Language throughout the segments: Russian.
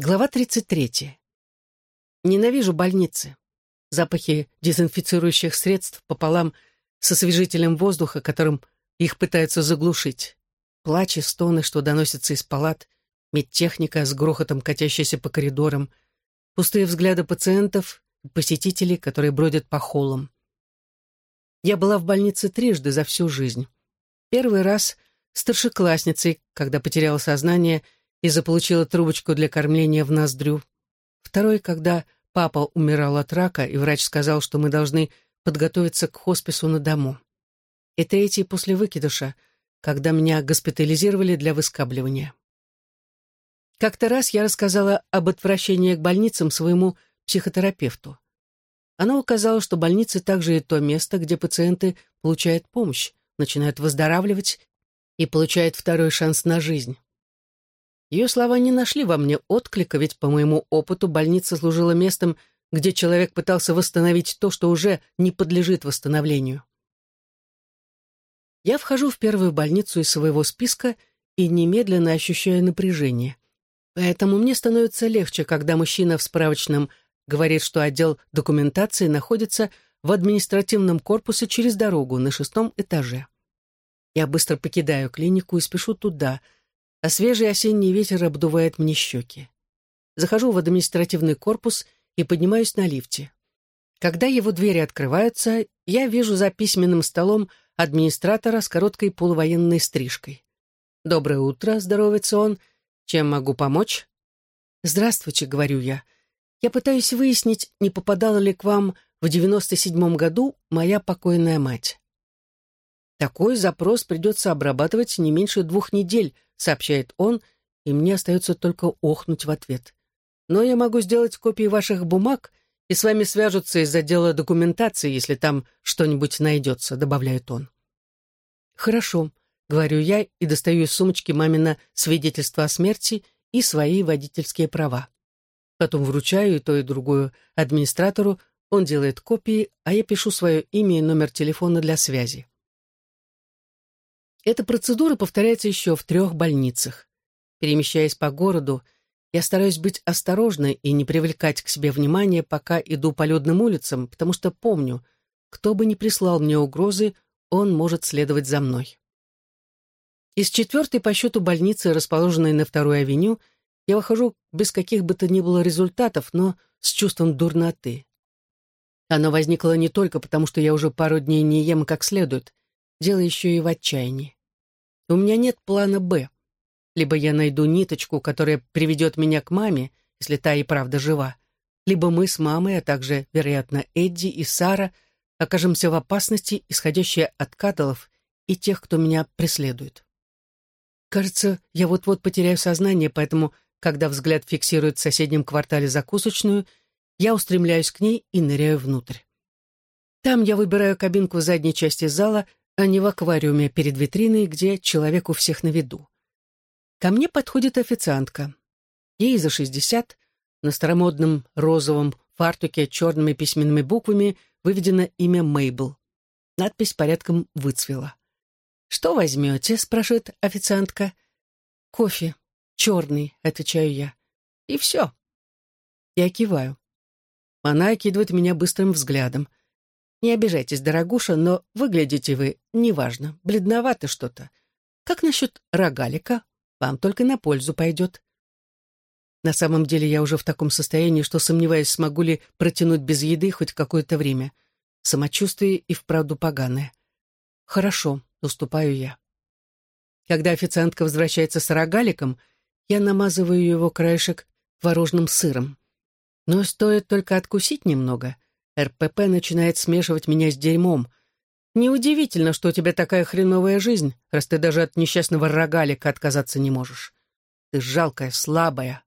Глава 33. Ненавижу больницы. Запахи дезинфицирующих средств пополам с освежителем воздуха, которым их пытаются заглушить. Плач и стоны, что доносятся из палат, медтехника с грохотом, катящаяся по коридорам, пустые взгляды пациентов посетителей, которые бродят по холлам. Я была в больнице трижды за всю жизнь. Первый раз старшеклассницей, когда потеряла сознание — и заполучила трубочку для кормления в ноздрю. Второй, когда папа умирал от рака, и врач сказал, что мы должны подготовиться к хоспису на дому. И третий после выкидыша, когда меня госпитализировали для выскабливания. Как-то раз я рассказала об отвращении к больницам своему психотерапевту. Она указала, что больницы также и то место, где пациенты получают помощь, начинают выздоравливать и получают второй шанс на жизнь. Ее слова не нашли во мне отклика, ведь по моему опыту больница служила местом, где человек пытался восстановить то, что уже не подлежит восстановлению. Я вхожу в первую больницу из своего списка и немедленно ощущаю напряжение. Поэтому мне становится легче, когда мужчина в справочном говорит, что отдел документации находится в административном корпусе через дорогу на шестом этаже. Я быстро покидаю клинику и спешу туда — а свежий осенний ветер обдувает мне щеки. Захожу в административный корпус и поднимаюсь на лифте. Когда его двери открываются, я вижу за письменным столом администратора с короткой полувоенной стрижкой. «Доброе утро», — здоровается он. «Чем могу помочь?» «Здравствуйте», — говорю я. «Я пытаюсь выяснить, не попадала ли к вам в девяносто седьмом году моя покойная мать». Такой запрос придется обрабатывать не меньше двух недель, сообщает он, и мне остается только охнуть в ответ. Но я могу сделать копии ваших бумаг, и с вами свяжутся из отдела документации, если там что-нибудь найдется, добавляет он. Хорошо, говорю я и достаю из сумочки мамина свидетельство о смерти и свои водительские права. Потом вручаю и то, и другую администратору, он делает копии, а я пишу свое имя и номер телефона для связи. Эта процедура повторяется еще в трех больницах. Перемещаясь по городу, я стараюсь быть осторожной и не привлекать к себе внимания, пока иду по людным улицам, потому что помню, кто бы ни прислал мне угрозы, он может следовать за мной. Из четвертой по счету больницы, расположенной на второй авеню, я выхожу без каких бы то ни было результатов, но с чувством дурноты. Оно возникло не только потому, что я уже пару дней не ем как следует, дело еще и в отчаянии. У меня нет плана «Б». Либо я найду ниточку, которая приведет меня к маме, если та и правда жива, либо мы с мамой, а также, вероятно, Эдди и Сара окажемся в опасности, исходящей от кадалов и тех, кто меня преследует. Кажется, я вот-вот потеряю сознание, поэтому, когда взгляд фиксирует в соседнем квартале закусочную, я устремляюсь к ней и ныряю внутрь. Там я выбираю кабинку в задней части зала, а не в аквариуме перед витриной, где человек у всех на виду. Ко мне подходит официантка. Ей за шестьдесят, на старомодном розовом фартуке черными письменными буквами выведено имя Мейбл. Надпись порядком выцвела. «Что возьмете?» — спрашивает официантка. «Кофе. Черный», — отвечаю я. «И все». Я киваю. Она окидывает меня быстрым взглядом. Не обижайтесь, дорогуша, но выглядите вы, неважно, бледновато что-то. Как насчет рогалика? Вам только на пользу пойдет. На самом деле я уже в таком состоянии, что сомневаюсь, смогу ли протянуть без еды хоть какое-то время. Самочувствие и вправду поганое. Хорошо, уступаю я. Когда официантка возвращается с рогаликом, я намазываю его краешек творожным сыром. Но стоит только откусить немного — РПП начинает смешивать меня с дерьмом. Неудивительно, что у тебя такая хреновая жизнь, раз ты даже от несчастного рогалика отказаться не можешь. Ты жалкая, слабая.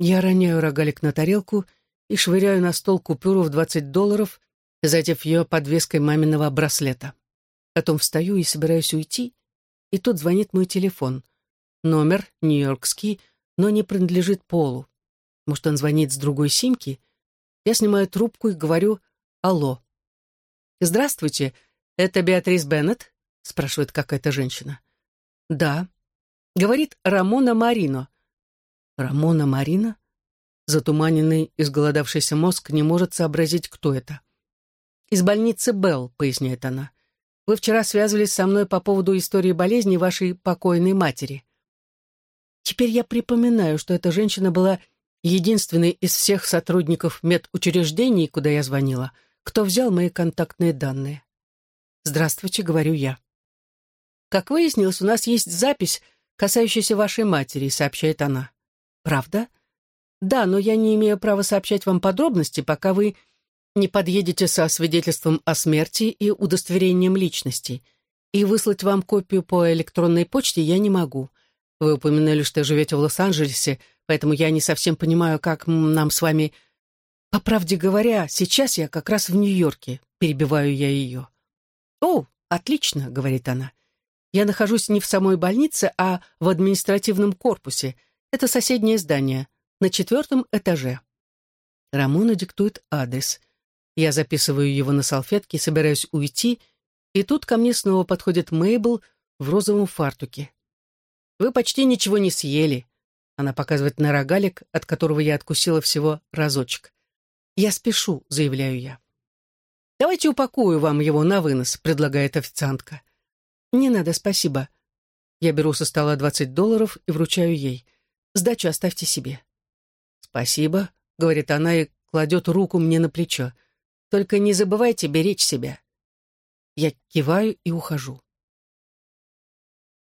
Я роняю рогалик на тарелку и швыряю на стол купюру в 20 долларов, задев ее подвеской маминого браслета. Потом встаю и собираюсь уйти, и тут звонит мой телефон. Номер нью-йоркский, но не принадлежит Полу. Может, он звонит с другой симки — я снимаю трубку и говорю «Алло». «Здравствуйте, это Беатрис Беннет?» — спрашивает какая-то женщина. «Да». Говорит Рамона Марино. Рамона Марина? Затуманенный, изголодавшийся мозг не может сообразить, кто это. «Из больницы Белл», — поясняет она. «Вы вчера связывались со мной по поводу истории болезни вашей покойной матери». Теперь я припоминаю, что эта женщина была единственной из всех сотрудников медучреждений, куда я звонила, кто взял мои контактные данные. «Здравствуйте», — говорю я. «Как выяснилось, у нас есть запись, касающаяся вашей матери», — сообщает она. «Правда?» «Да, но я не имею права сообщать вам подробности, пока вы не подъедете со свидетельством о смерти и удостоверением личности, и выслать вам копию по электронной почте я не могу. Вы упомянули, что живете в Лос-Анджелесе, поэтому я не совсем понимаю, как нам с вами... По правде говоря, сейчас я как раз в Нью-Йорке, перебиваю я ее. «О, отлично», — говорит она. «Я нахожусь не в самой больнице, а в административном корпусе. Это соседнее здание на четвертом этаже. Рамона диктует адрес. Я записываю его на салфетке, собираюсь уйти, и тут ко мне снова подходит Мейбл в розовом фартуке. «Вы почти ничего не съели», — она показывает на рогалик, от которого я откусила всего разочек. «Я спешу», — заявляю я. «Давайте упакую вам его на вынос», — предлагает официантка. «Не надо, спасибо». Я беру со стола 20 долларов и вручаю ей. «Сдачу оставьте себе». «Спасибо», — говорит она и кладет руку мне на плечо. «Только не забывайте беречь себя». Я киваю и ухожу.